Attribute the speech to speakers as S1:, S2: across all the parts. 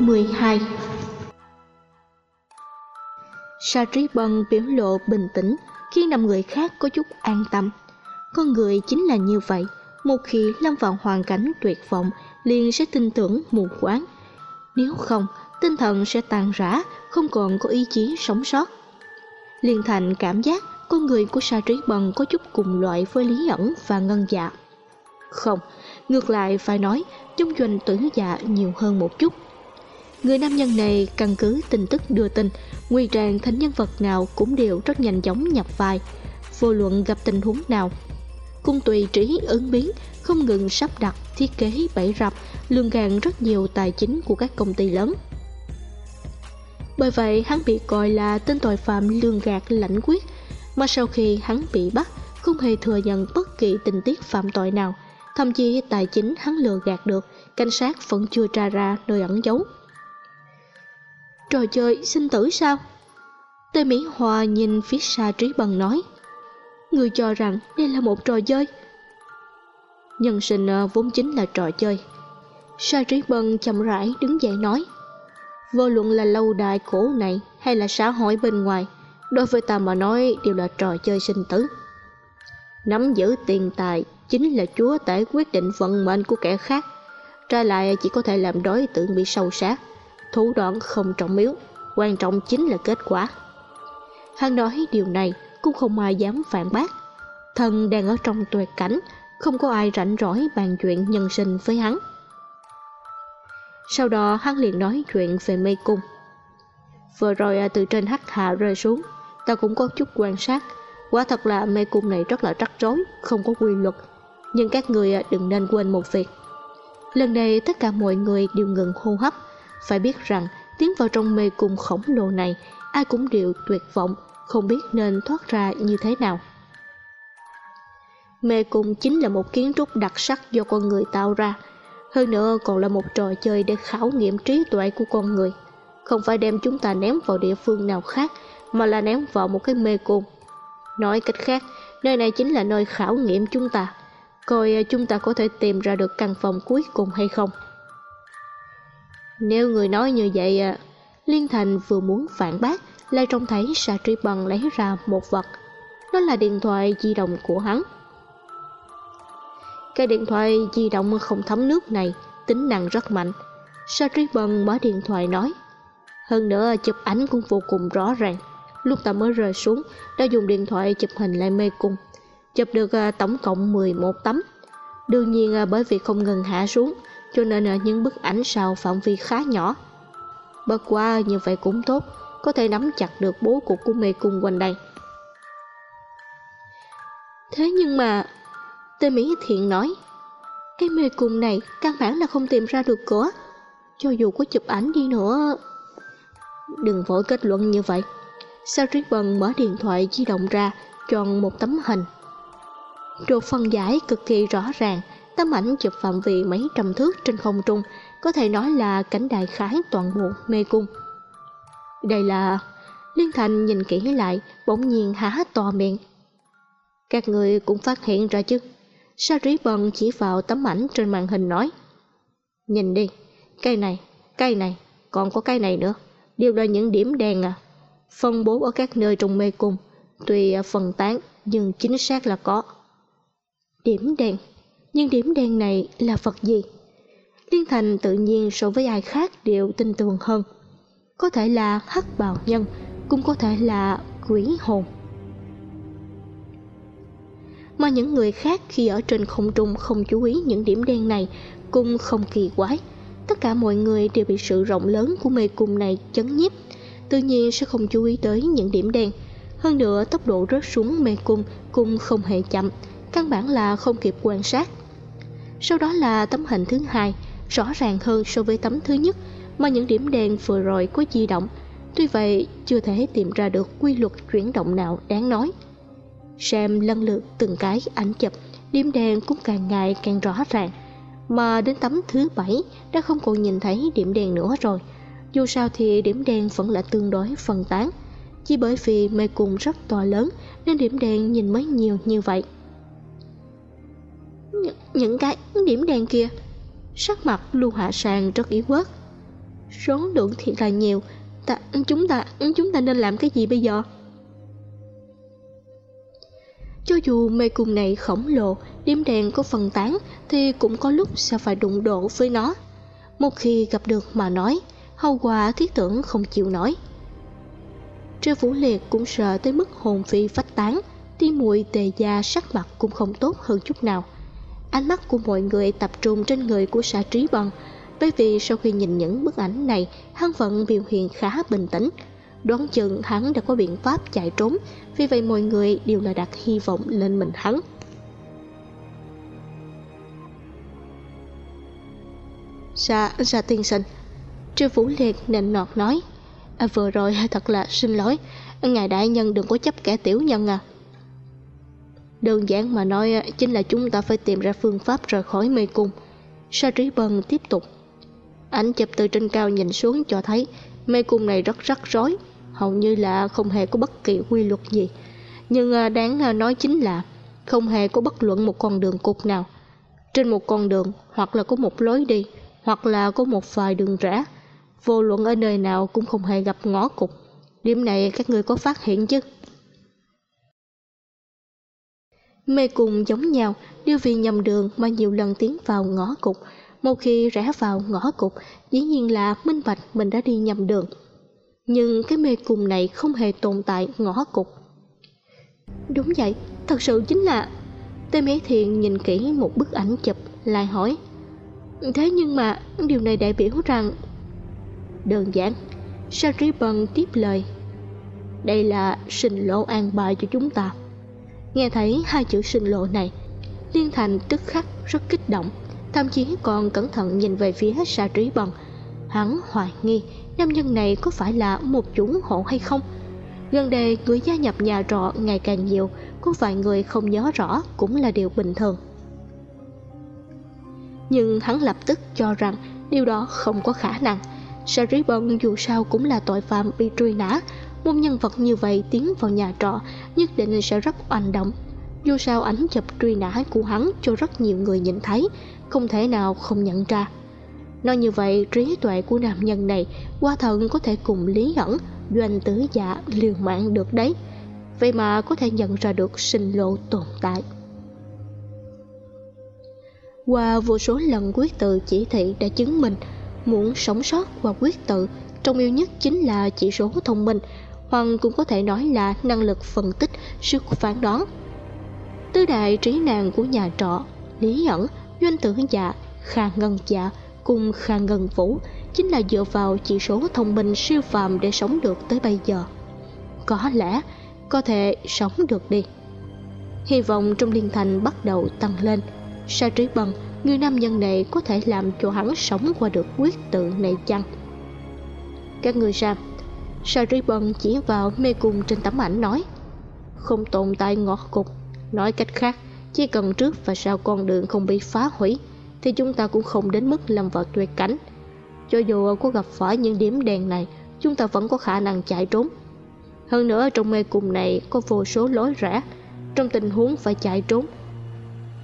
S1: 12 Sa trí bần biểu lộ bình tĩnh khi năm người khác có chút an tâm. Con người chính là như vậy, một khi lâm vào hoàn cảnh tuyệt vọng liền sẽ tin tưởng mù quáng. Nếu không, tinh thần sẽ tàn rã, không còn có ý chí sống sót. Liên thành cảm giác con người của Sa Trí Bần có chút cùng loại với Lý ẩn và Ngân Dạ. Không, ngược lại phải nói chung doanh tử dạ nhiều hơn một chút. Người nam nhân này căn cứ tin tức đưa tin, nguy trang thành nhân vật nào cũng đều rất nhanh chóng nhập vai, vô luận gặp tình huống nào. Cung tùy trí ứng biến, không ngừng sắp đặt, thiết kế bẫy rập, lương gạt rất nhiều tài chính của các công ty lớn. Bởi vậy hắn bị coi là tên tội phạm lương gạt lãnh quyết, mà sau khi hắn bị bắt, không hề thừa nhận bất kỳ tình tiết phạm tội nào, thậm chí tài chính hắn lừa gạt được, cảnh sát vẫn chưa tra ra nơi ẩn giấu. Trò chơi sinh tử sao? Tề Mỹ Hòa nhìn phía xa Trí Bằng nói, Người cho rằng đây là một trò chơi. Nhân sinh ờ, vốn chính là trò chơi. Sa Trí Bằng chậm rãi đứng dậy nói, Vô luận là lâu đài cổ này hay là xã hội bên ngoài, Đối với ta mà nói đều là trò chơi sinh tử. Nắm giữ tiền tài chính là chúa tể quyết định vận mệnh của kẻ khác, Trái lại chỉ có thể làm đối tượng bị sâu sát. Thủ đoạn không trọng yếu Quan trọng chính là kết quả. Hắn nói điều này, cũng không ai dám phản bác. Thần đang ở trong tuyệt cảnh, Không có ai rảnh rỗi bàn chuyện nhân sinh với hắn. Sau đó hắn liền nói chuyện về mê cung. Vừa rồi à, từ trên hắc hạ rơi xuống, Ta cũng có chút quan sát. Quả thật là mê cung này rất là rắc rối, Không có quy luật. Nhưng các người à, đừng nên quên một việc. Lần này, tất cả mọi người đều ngừng hô hấp. Phải biết rằng tiến vào trong mê cung khổng lồ này Ai cũng đều tuyệt vọng Không biết nên thoát ra như thế nào. Mê cung chính là một kiến trúc đặc sắc do con người tạo ra Hơn nữa còn là một trò chơi để khảo nghiệm trí tuệ của con người. Không phải đem chúng ta ném vào địa phương nào khác Mà là ném vào một cái mê cung. Nói cách khác, nơi này chính là nơi khảo nghiệm chúng ta. Coi à, chúng ta có thể tìm ra được căn phòng cuối cùng hay không. Nếu người nói như vậy, à, Liên Thành vừa muốn phản bác, lại trông thấy Sa Tri Bằng lấy ra một vật. Đó là điện thoại di động của hắn. Cái điện thoại di động không thấm nước này, tính năng rất mạnh. Sa Tri Bằng mở điện thoại nói. Hơn nữa chụp ảnh cũng vô cùng rõ ràng. Lúc ta mới rơi xuống, đã dùng điện thoại chụp hình lại mê cung chụp được à, tổng cộng 11 tấm. Đương nhiên à, bởi vì không ngừng hạ xuống, cho nên ở những bức ảnh sau phạm vi khá nhỏ. Bất qua như vậy cũng tốt, có thể nắm chặt được bố cục của mê cung quanh đây. Thế nhưng mà, tên Mỹ Thiện nói, cái mê cung này căn bản là không tìm ra được cửa. Cho dù có chụp ảnh đi nữa... Đừng vội kết luận như vậy. Sao Ribbon mở điện thoại di động ra, chọn một tấm hình Độ phân giải cực kỳ rõ ràng, tấm ảnh chụp phạm vi mấy trăm thước trên không trung, có thể nói là cảnh đại khái toàn bộ mê cung. Đây là... Liên Thành nhìn kỹ lại, bỗng nhiên há to miệng. Các người cũng phát hiện ra chứ. Sa trí bần chỉ vào tấm ảnh trên màn hình nói. Nhìn đi, cây này, cây này, còn có cây này nữa. Đều là những điểm đen à. Phân bố ở các nơi trong mê cung. Tuy à, phần tán, nhưng chính xác là có điểm đen nhưng điểm đen này là vật gì? Liên thành tự nhiên so với ai khác đều tin tưởng hơn. Có thể là hắc bào nhân, cũng có thể là quỷ hồn. Mà những người khác khi ở trên không trung không chú ý những điểm đen này cũng không kỳ quái. Tất cả mọi người đều bị sự rộng lớn của mê cung này chấn nhiếp, tự nhiên sẽ không chú ý tới những điểm đen. Hơn nữa, tốc độ rớt xuống mê cung cũng không hề chậm, căn bản là không kịp quan sát sau đó là tấm hình thứ hai, rõ ràng hơn so với tấm thứ nhất, mà những điểm đen vừa rồi có di động. Tuy vậy, chưa thể tìm ra được quy luật chuyển động nào đáng nói. Xem lần lượt từng cái ảnh chụp, điểm đen cũng càng ngày càng rõ ràng. Mà đến tấm thứ bảy, đã không còn nhìn thấy điểm đen nữa rồi. Dù sao thì điểm đen vẫn là tương đối phân tán. Chỉ bởi vì mê cung rất to lớn, nên điểm đen nhìn mới nhiều như vậy. Nh những cái điểm đen kia. Sắc mặt lưu hạ sàng rất yếu ớt. Số lượng thì là nhiều. Ta, chúng ta chúng ta nên làm cái gì bây giờ? Cho dù mê cung này khổng lồ, điểm đen có phân tán thì cũng có lúc sẽ phải đụng độ với nó. Một khi gặp được mà nói, hậu quả thiết tưởng không chịu nổi. Trêu Vũ Liệt cũng sợ tới mức hồn phi phách tán, Tiên muội tề gia sắc mặt cũng không tốt hơn chút nào. Ánh mắt của mọi người tập trung trên người của xã trí bằng Bởi vì sau khi nhìn những bức ảnh này Hắn vẫn biểu hiện khá bình tĩnh. Đoán chừng hắn đã có biện pháp chạy trốn Vì vậy mọi người đều là đặt hy vọng lên mình hắn. Dạ, dạ tiên sinh Trư Vũ Liệt nịnh nọt nói à, Vừa rồi thật là xin lỗi. Ngài đại nhân đừng có chấp kẻ tiểu nhân à. Đơn giản mà nói chính là chúng ta phải tìm ra phương pháp rời khỏi mê cung. Sa trí bần tiếp tục. Ảnh chụp từ trên cao nhìn xuống cho thấy Mê cung này rất rắc rối, Hầu như là không hề có bất kỳ quy luật gì. Nhưng à, đáng à, nói chính là Không hề có bất luận một con đường cục nào. Trên một con đường, Hoặc là có một lối đi, Hoặc là có một vài đường rẽ, vô luận ở nơi nào cũng không hề gặp ngõ cụt. Điểm này các người có phát hiện chứ? Mê cùng giống nhau đều vì nhầm đường mà nhiều lần tiến vào ngõ cụt. Một khi rẽ vào ngõ cụt, dĩ nhiên là minh bạch mình đã đi nhầm đường. Nhưng cái mê cùng này không hề tồn tại ngõ cụt. Đúng vậy, thật sự chính là tê mỹ thiện nhìn kỹ một bức ảnh chụp, lại hỏi, thế nhưng mà điều này đại biểu rằng đơn giản Saribon tiếp lời, đây là sinh lỗ an bài cho chúng ta nghe thấy hai chữ sinh lộ này, liên thành tức khắc rất kích động, thậm chí còn cẩn thận nhìn về phía sa trí bằng. Hắn hoài nghi nam nhân này có phải là một chủ hộ hay không. Gần đây người gia nhập nhà trọ ngày càng nhiều, có vài người không nhớ rõ cũng là điều bình thường. Nhưng hắn lập tức cho rằng điều đó không có khả năng. Saribon dù sao cũng là tội phạm bị truy nã một nhân vật như vậy tiến vào nhà trọ, Nhất định sẽ rất oanh động. Dù sao ảnh chụp truy nã của hắn cho rất nhiều người nhìn thấy, Không thể nào không nhận ra. Nói như vậy, trí tuệ của nam nhân này, Qua thần có thể cùng lý ẩn, Doanh tứ giả liều mạng được đấy. Vậy mà có thể nhận ra được sinh lộ tồn tại. Qua vô số lần quyết tự chỉ thị đã chứng minh, muốn sống sót và quyết tự, trọng yếu nhất chính là chỉ số thông minh hoặc cũng có thể nói là năng lực phân tích, sức phán đoán. Tứ đại trí nàng của nhà trọ, lý ẩn doanh tử dạ khang ngân dạ cùng khang ngân vũ chính là dựa vào chỉ số thông minh siêu phàm để sống được tới bây giờ. Có lẽ có thể sống được đi. Hy vọng trong liên thành bắt đầu tăng lên. Sa trí bằng người nam nhân này có thể làm cho hắn sống qua được quyết tự này chăng? Các người sao? Saribon chỉ vào mê cung trên tấm ảnh nói, không tồn tại ngõ cục nói cách khác, chỉ cần trước và sau con đường không bị phá hủy, thì chúng ta cũng không đến mức lâm vào tuyệt cảnh. Cho dù có gặp phải những điểm đèn này, chúng ta vẫn có khả năng chạy trốn. Hơn nữa, trong mê cung này có vô số lối rẽ, trong tình huống phải chạy trốn.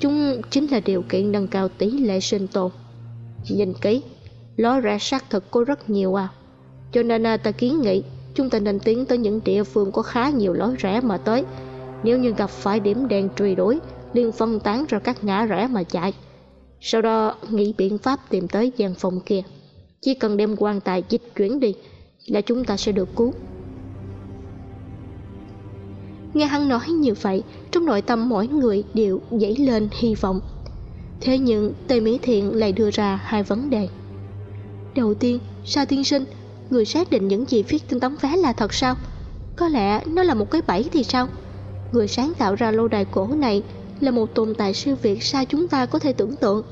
S1: Chúng chính là điều kiện nâng cao tỷ lệ sinh tồn. Nhìn kỹ, Lối rẽ xác thực có rất nhiều à. Cho nên à, ta kiến nghị Chúng ta nên tiến tới những địa phương có khá nhiều lối rẽ mà tới Nếu như gặp phải điểm đèn truy đuổi liền phân tán ra các ngã rẽ mà chạy Sau đó nghĩ biện pháp tìm tới gian phòng kia Chỉ cần đem quan tài dịch chuyển đi Là chúng ta sẽ được cứu Nghe hắn nói như vậy, trong nội tâm mỗi người đều dấy lên hy vọng. Thế nhưng Tề Mỹ Thiện lại đưa ra hai vấn đề. Đầu tiên, Sa Tiên Sinh, người xác định những gì viết trên tấm vé là thật sao? Có lẽ nó là một cái bẫy thì sao? Người sáng tạo ra lâu đài cổ này là một tồn tại siêu việt xa chúng ta có thể tưởng tượng.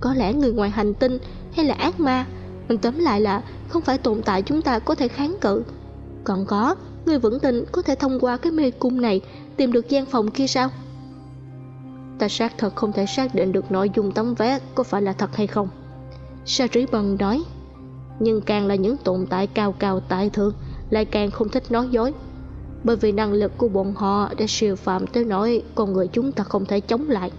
S1: Có lẽ người ngoài hành tinh hay là ác ma, mình tóm lại là không phải tồn tại chúng ta có thể kháng cự. Còn có, người vững tin có thể thông qua cái mê cung này tìm được gian phòng kia sao? Ta xác thật không thể xác định được nội dung tấm vé có phải là thật hay không. Sa trí bần nói, nhưng càng là những tồn tại cao cao tại thượng, lại càng không thích nói dối. Bởi vì năng lực của bọn họ đã siêu phạm tới nỗi con người chúng ta không thể chống lại.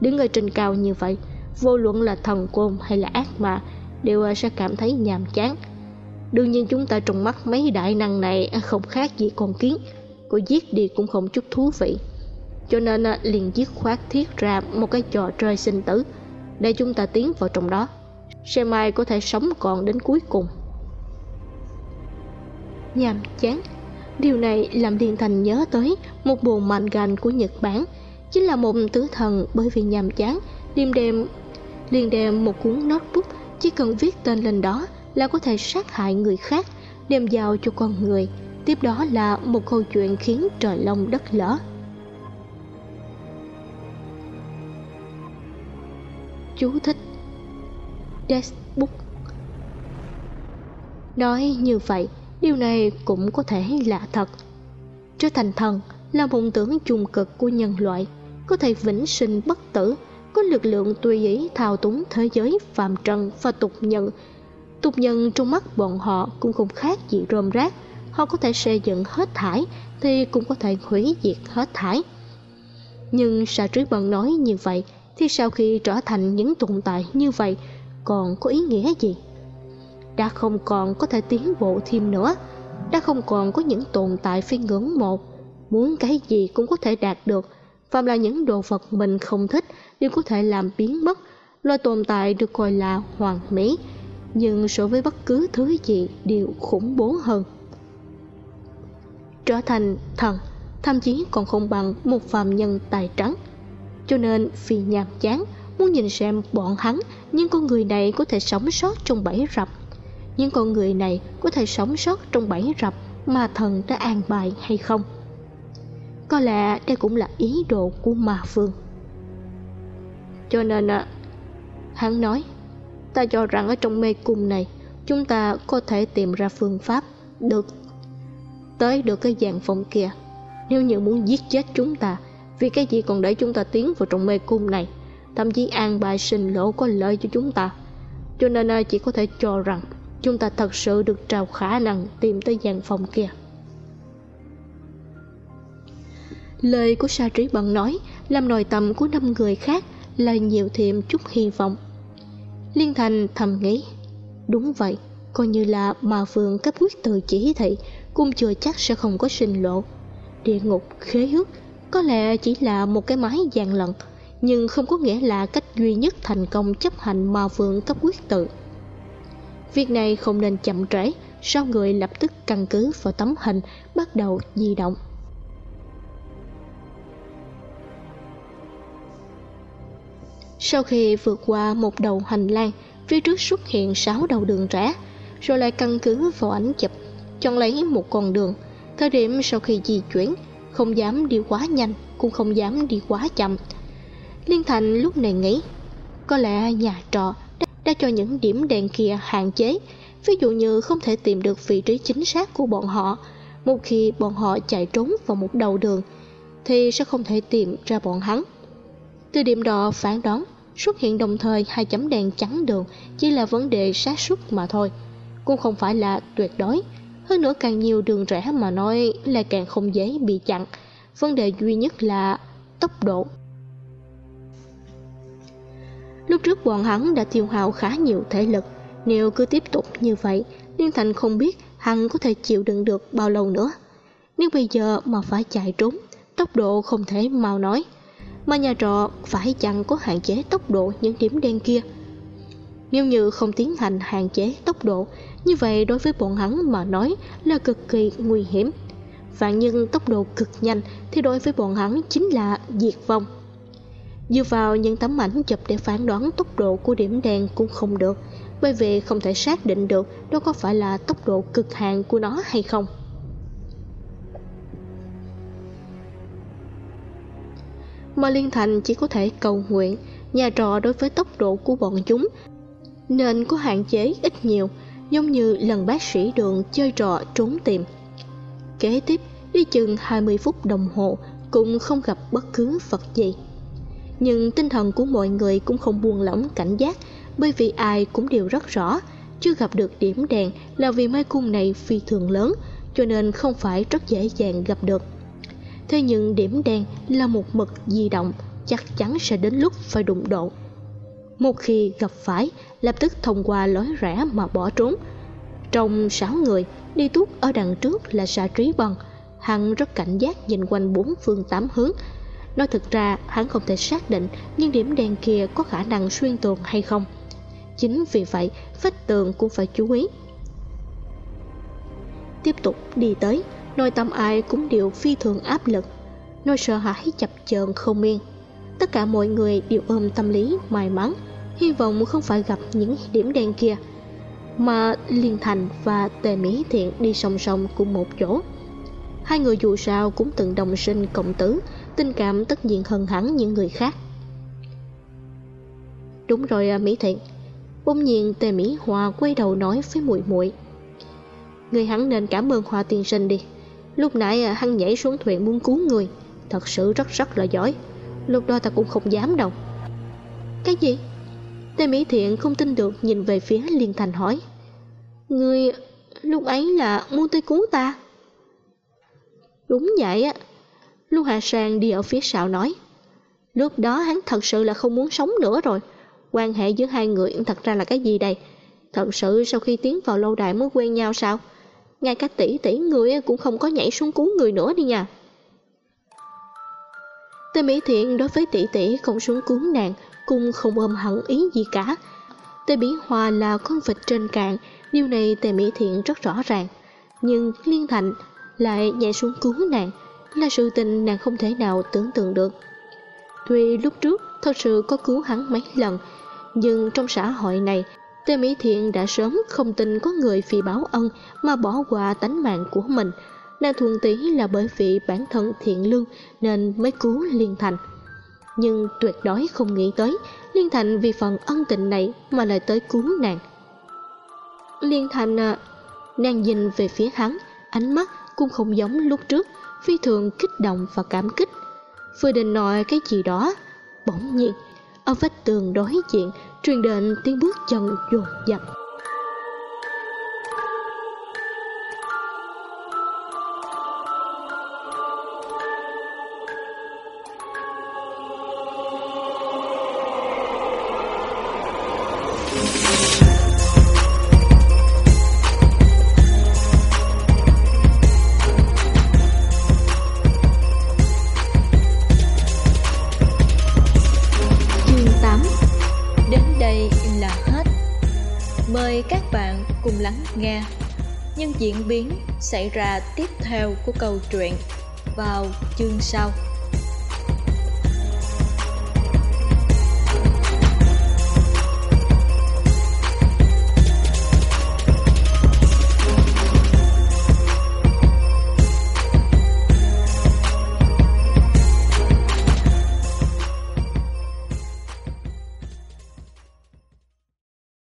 S1: Đứng ở trên cao như vậy, vô luận là thần côn hay là ác mà đều sẽ cảm thấy nhàm chán. Đương nhiên chúng ta trong mắt mấy đại năng này không khác gì con kiến, có giết đi cũng không chút thú vị. Cho nên à, liền dứt khoát thiết ra một cái trò chơi sinh tử để chúng ta tiến vào trong đó. Xem ai có thể sống còn đến cuối cùng. Nhàm chán. Điều này làm Điền Thành nhớ tới một bộ mạnh gành của Nhật Bản. Chính là một tứ thần bởi vì nhàm chán Liên đêm liền đem một cuốn notebook. Chỉ cần viết tên lên đó là có thể sát hại người khác, Đem giao cho con người. Tiếp đó là một câu chuyện khiến trời long đất lở. Chú thích. Deskbook Nói như vậy, điều này cũng có thể là thật. Trở thành thần là mộng tưởng chung cực của nhân loại, có thể vĩnh sinh bất tử, có lực lượng tùy ý thao túng thế giới phàm trần và tục nhân. Tục nhân trong mắt bọn họ cũng không khác gì rơm rác, họ có thể xây dựng hết thải thì cũng có thể hủy diệt hết thải. Nhưng sa trí bần nói như vậy thì sau khi trở thành những tồn tại như vậy còn có ý nghĩa gì? Đã không còn có thể tiến bộ thêm nữa, đã không còn có những tồn tại phi ngưỡng một muốn cái gì cũng có thể đạt được, phàm là những đồ vật mình không thích đều có thể làm biến mất. Loài tồn tại được gọi là hoàn mỹ, nhưng so với bất cứ thứ gì đều khủng bố hơn. Trở thành thần, thậm chí còn không bằng một phàm nhân tài trắng, cho nên vì nhàm chán muốn nhìn xem bọn hắn nhưng con người này có thể sống sót trong bẫy rập. Những con người này có thể sống sót trong bẫy rập mà thần đã an bài hay không? Có lẽ đây cũng là ý đồ của ma phương. Cho nên à, hắn nói ta cho rằng ở trong mê cung này chúng ta có thể tìm ra phương pháp được tới được cái dạng phòng kia. Nếu như muốn giết chết chúng ta vì cái gì còn để chúng ta tiến vào trong mê cung này? Thậm chí an bài sinh lộ có lợi cho chúng ta. Cho nên chỉ có thể cho rằng chúng ta thật sự được trao khả năng tìm tới gian phòng kia. Lời của sa trí bận nói, làm nồi tâm của năm người khác là nhiều thêm chút hy vọng. Liên thành thầm nghĩ, đúng vậy, coi như là mà phượng cấp quyết từ chỉ thị, cũng chưa chắc sẽ không có sinh lộ địa ngục khế ước, có lẽ chỉ là một cái mái gian lận nhưng không có nghĩa là cách duy nhất thành công chấp hành ma vương cấp quyết tự Việc này không nên chậm trễ, sau người lập tức căn cứ vào tấm hình bắt đầu di động. Sau khi vượt qua một đầu hành lang, phía trước xuất hiện sáu đầu đường rẽ, rồi lại căn cứ vào ảnh chụp, chọn lấy một con đường. Thời điểm sau khi di chuyển, không dám đi quá nhanh, cũng không dám đi quá chậm. Liên Thành lúc này nghĩ, có lẽ nhà trọ đã cho những điểm đèn kia hạn chế. Ví dụ như không thể tìm được vị trí chính xác của bọn họ. Một khi bọn họ chạy trốn vào một đầu đường thì sẽ không thể tìm ra bọn hắn. Từ điểm đó phán đoán xuất hiện đồng thời hai chấm đèn trắng đường chỉ là vấn đề xác suất mà thôi. Cũng không phải là tuyệt đối. Hơn nữa càng nhiều đường rẽ mà nói là càng không dễ bị chặn. Vấn đề duy nhất là tốc độ. Lúc trước bọn hắn đã tiêu hao khá nhiều thể lực. Nếu cứ tiếp tục như vậy, Liên Thành không biết hắn có thể chịu đựng được bao lâu nữa. Nếu bây giờ mà phải chạy trốn, Tốc độ không thể mau nói. Mà nhà trọ phải chăng có hạn chế tốc độ những điểm đen kia? Nếu như không tiến hành hạn chế tốc độ, Như vậy đối với bọn hắn mà nói là cực kỳ nguy hiểm. Vạn nhưng tốc độ cực nhanh Thì đối với bọn hắn chính là diệt vong. Dựa vào những tấm ảnh chụp để phán đoán tốc độ của điểm đèn cũng không được, bởi vì không thể xác định được đó có phải là tốc độ cực hạn của nó hay không. Mà Liên Thành chỉ có thể cầu nguyện nhà trò đối với tốc độ của bọn chúng nên có hạn chế ít nhiều giống như lần bác sĩ đường chơi trò trốn tìm. Kế tiếp, đi chừng 20 phút đồng hồ cũng không gặp bất cứ vật gì nhưng tinh thần của mọi người cũng không buông lỏng cảnh giác, bởi vì ai cũng đều rất rõ, chưa gặp được điểm đèn là vì mê cung này phi thường lớn, cho nên không phải rất dễ dàng gặp được. Thế nhưng điểm đen là một mực di động, chắc chắn sẽ đến lúc phải đụng độ. Một khi gặp phải, lập tức thông qua lối rẽ mà bỏ trốn. Trong sáu người đi tuốt ở đằng trước là sa trí bần hắn rất cảnh giác nhìn quanh bốn phương tám hướng nói thực ra, hắn không thể xác định nhưng điểm đen kia có khả năng xuyên tường hay không. Chính vì vậy, vách tường cũng phải chú ý. Tiếp tục đi tới nội tâm ai cũng đều phi thường áp lực. Nỗi sợ hãi chập chờn không yên. Tất cả mọi người đều ôm tâm lý may mắn, hy vọng không phải gặp những điểm đen kia. Mà liên thành và tề mỹ thiện đi song song cùng một chỗ. Hai người dù sao cũng từng đồng sinh cộng tử tình cảm tất nhiên hơn hẳn những người khác. Đúng rồi à, mỹ thiện. Bỗng nhiên tề mỹ hòa quay đầu nói với muội muội. Người hắn nên cảm ơn hoa tiên sinh đi. Lúc nãy à, hắn nhảy xuống thuyền muốn cứu người. Thật sự rất rất là giỏi. Lúc đó ta cũng không dám đâu. Cái gì? Tề mỹ thiện không tin được nhìn về phía liên thành hỏi. Người lúc ấy là muốn tới cứu ta? Đúng vậy á lưu hạ sang đi ở phía sau nói, lúc đó hắn thật sự là không muốn sống nữa rồi. Quan hệ giữa hai người thật ra là cái gì đây? Thật sự sau khi tiến vào lâu đài mới quen nhau sao? Ngay cả tỷ tỷ người cũng không có nhảy xuống cứu người nữa đi nha. Tề Mỹ Thiện đối với tỷ tỷ không xuống cứu nàng cũng không ôm hận ý gì cả. Tề Bỉ Hòa là con vịt trên cạn, Điều này Tề Mỹ Thiện rất rõ ràng. Nhưng Liên Thành lại nhảy xuống cứu nàng. Là sự tình nàng không thể nào tưởng tượng được Tuy lúc trước thật sự có cứu hắn mấy lần Nhưng trong xã hội này Tề Mỹ Thiện đã sớm không tin có người vì báo ân mà bỏ qua tánh mạng của mình. Nàng thuần tí là bởi vì bản thân thiện lương nên mới cứu Liên Thành. Nhưng tuyệt đối không nghĩ tới Liên Thành vì phần ân tình này mà lại tới cứu nàng. Liên Thành à, nàng nhìn về phía hắn, ánh mắt cũng không giống lúc trước, phi thường kích động và cảm kích. Vừa định nói cái gì đó, bỗng nhiên ở vách tường đối diện truyền đến tiếng bước chân dồn dập lắng
S2: nghe. Những diễn biến xảy ra tiếp theo của câu chuyện vào chương sau.